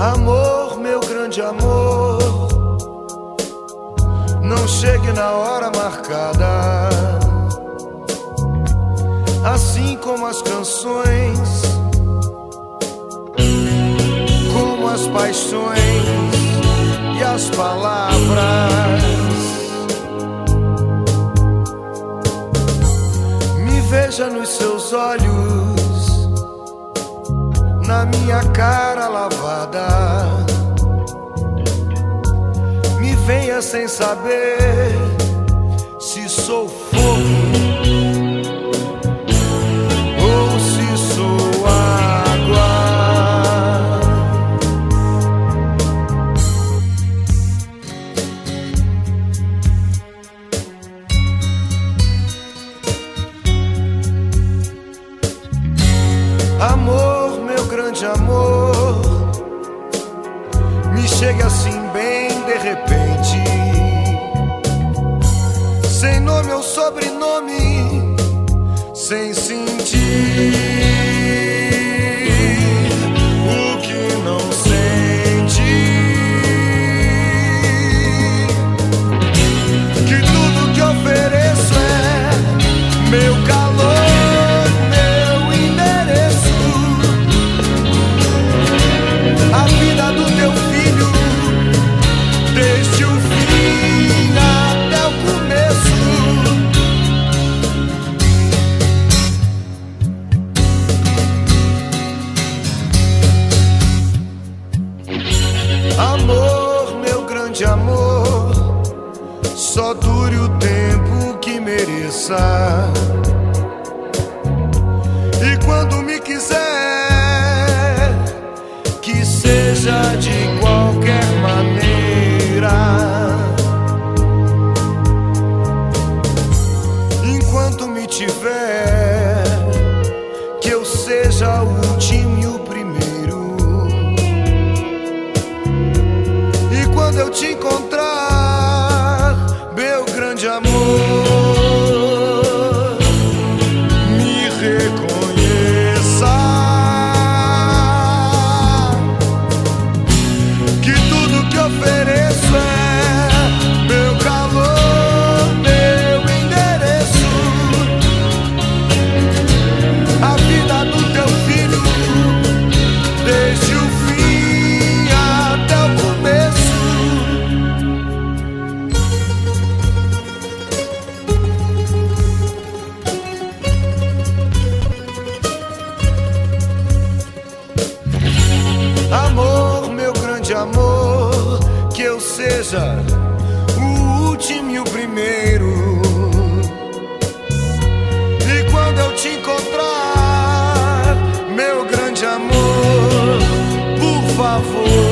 Amor, meu grande amor, não chegue na hora marcada. Assim como as canções, como as paixões e as palavras. Me veja nos seus olhos, na minha cara lavada. Me venha sem saber se sou fogo grande amor, me chegue assim bem de repente, sem nome ou sobrenome, sem sentir amor, só dure o tempo que mereça. E quando me quiser, que seja de qualquer maneira. Enquanto me tiver, seja o último e o primeiro. E quando eu te encontrar, meu grande amor, por favor,